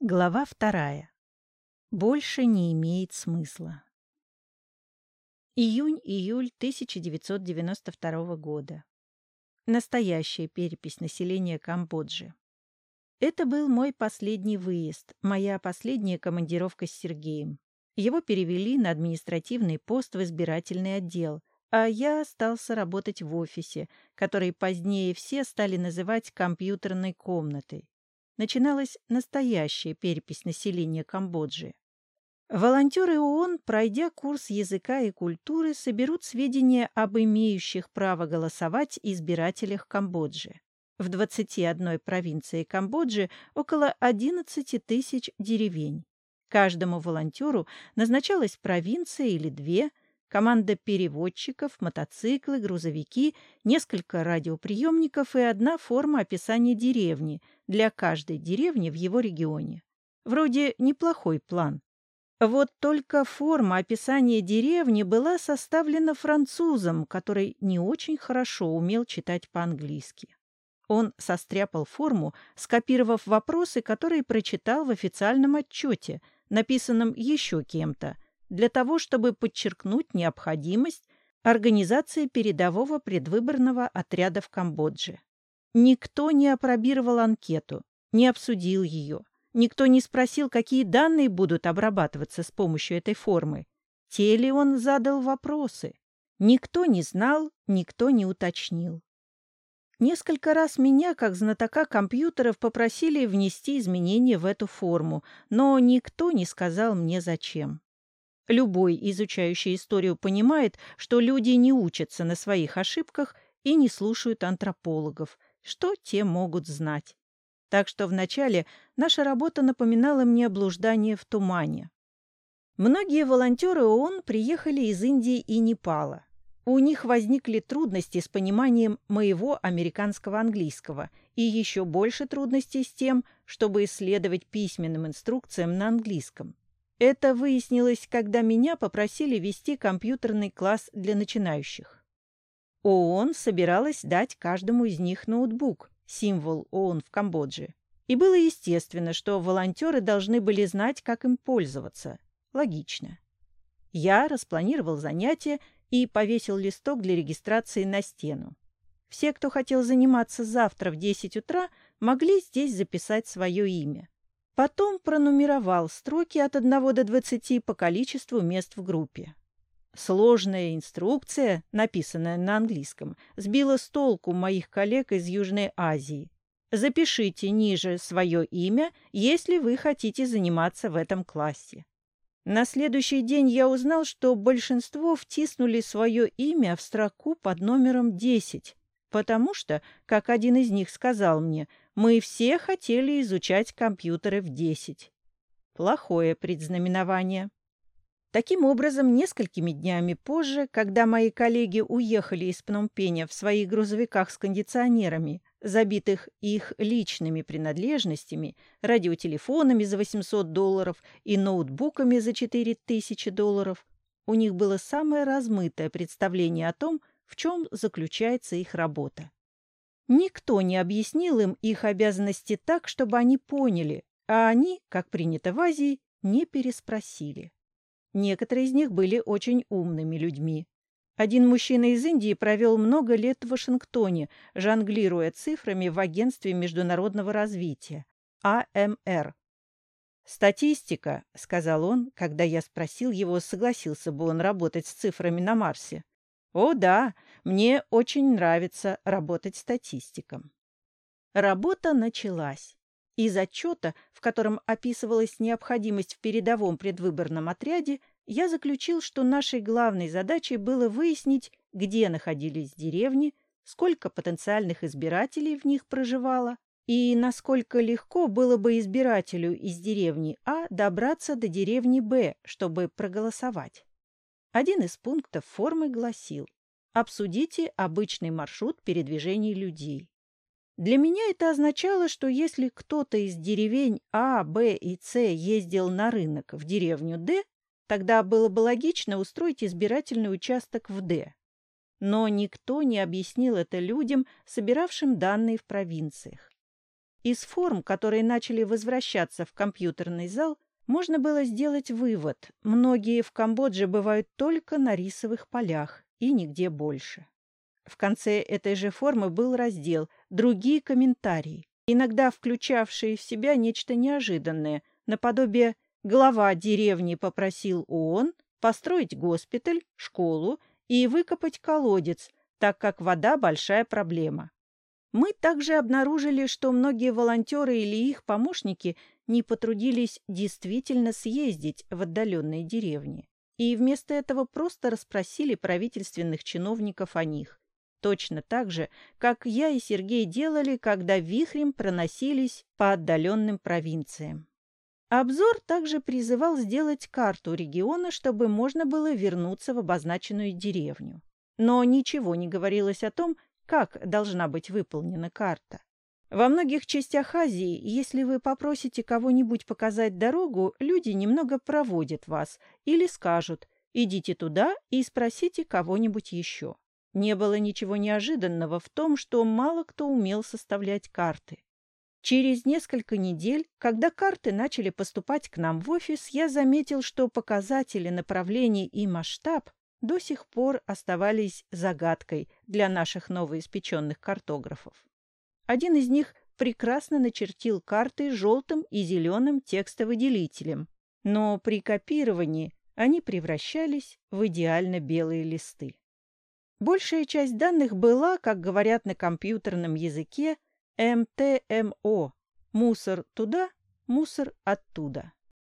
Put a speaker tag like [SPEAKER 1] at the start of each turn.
[SPEAKER 1] Глава вторая. Больше не имеет смысла. Июнь-июль 1992 года. Настоящая перепись населения Камбоджи. Это был мой последний выезд, моя последняя командировка с Сергеем. Его перевели на административный пост в избирательный отдел, а я остался работать в офисе, который позднее все стали называть компьютерной комнатой начиналась настоящая перепись населения Камбоджи. Волонтеры ООН, пройдя курс языка и культуры, соберут сведения об имеющих право голосовать избирателях Камбоджи. В 21 провинции Камбоджи около 11 тысяч деревень. Каждому волонтеру назначалась провинция или две – команда переводчиков, мотоциклы, грузовики, несколько радиоприемников и одна форма описания деревни для каждой деревни в его регионе. Вроде неплохой план. Вот только форма описания деревни была составлена французом, который не очень хорошо умел читать по-английски. Он состряпал форму, скопировав вопросы, которые прочитал в официальном отчете, написанном еще кем-то – для того, чтобы подчеркнуть необходимость организации передового предвыборного отряда в Камбодже. Никто не опробировал анкету, не обсудил ее. Никто не спросил, какие данные будут обрабатываться с помощью этой формы. Те ли он задал вопросы? Никто не знал, никто не уточнил. Несколько раз меня, как знатока компьютеров, попросили внести изменения в эту форму, но никто не сказал мне зачем. Любой, изучающий историю, понимает, что люди не учатся на своих ошибках и не слушают антропологов, что те могут знать. Так что вначале наша работа напоминала мне блуждание в тумане. Многие волонтеры ООН приехали из Индии и Непала. У них возникли трудности с пониманием моего американского английского и еще больше трудностей с тем, чтобы исследовать письменным инструкциям на английском. Это выяснилось, когда меня попросили вести компьютерный класс для начинающих. ООН собиралась дать каждому из них ноутбук, символ ООН в Камбодже. И было естественно, что волонтеры должны были знать, как им пользоваться. Логично. Я распланировал занятия и повесил листок для регистрации на стену. Все, кто хотел заниматься завтра в 10 утра, могли здесь записать свое имя. Потом пронумеровал строки от 1 до 20 по количеству мест в группе. Сложная инструкция, написанная на английском, сбила с толку моих коллег из Южной Азии. Запишите ниже свое имя, если вы хотите заниматься в этом классе. На следующий день я узнал, что большинство втиснули свое имя в строку под номером 10, потому что, как один из них сказал мне, мы все хотели изучать компьютеры в 10. Плохое предзнаменование. Таким образом, несколькими днями позже, когда мои коллеги уехали из Пномпеня в своих грузовиках с кондиционерами, забитых их личными принадлежностями, радиотелефонами за 800 долларов и ноутбуками за 4000 долларов, у них было самое размытое представление о том, в чем заключается их работа. Никто не объяснил им их обязанности так, чтобы они поняли, а они, как принято в Азии, не переспросили. Некоторые из них были очень умными людьми. Один мужчина из Индии провел много лет в Вашингтоне, жонглируя цифрами в Агентстве международного развития, АМР. «Статистика», — сказал он, когда я спросил его, согласился бы он работать с цифрами на Марсе. «О да, мне очень нравится работать статистиком. Работа началась. Из отчета, в котором описывалась необходимость в передовом предвыборном отряде, я заключил, что нашей главной задачей было выяснить, где находились деревни, сколько потенциальных избирателей в них проживало, и насколько легко было бы избирателю из деревни А добраться до деревни Б, чтобы проголосовать. Один из пунктов формы гласил Обсудите обычный маршрут передвижения людей. Для меня это означало, что если кто-то из деревень А, Б и С ездил на рынок в деревню Д, тогда было бы логично устроить избирательный участок в Д. Но никто не объяснил это людям, собиравшим данные в провинциях. Из форм, которые начали возвращаться в компьютерный зал, можно было сделать вывод. Многие в Камбодже бывают только на рисовых полях и нигде больше. В конце этой же формы был раздел «Другие комментарии», иногда включавшие в себя нечто неожиданное, наподобие «Глава деревни попросил ООН построить госпиталь, школу и выкопать колодец, так как вода – большая проблема». Мы также обнаружили, что многие волонтеры или их помощники не потрудились действительно съездить в отдаленные деревни и вместо этого просто расспросили правительственных чиновников о них. Точно так же, как я и Сергей делали, когда вихрем проносились по отдаленным провинциям. Обзор также призывал сделать карту региона, чтобы можно было вернуться в обозначенную деревню. Но ничего не говорилось о том, как должна быть выполнена карта. Во многих частях Азии, если вы попросите кого-нибудь показать дорогу, люди немного проводят вас или скажут «идите туда и спросите кого-нибудь еще». Не было ничего неожиданного в том, что мало кто умел составлять карты. Через несколько недель, когда карты начали поступать к нам в офис, я заметил, что показатели направлений и масштаб до сих пор оставались загадкой для наших новоиспеченных картографов. Один из них прекрасно начертил карты желтым и зеленым текстовыделителем, но при копировании они превращались в идеально белые листы. Большая часть данных была, как говорят на компьютерном языке, МТМО – мусор туда, мусор оттуда.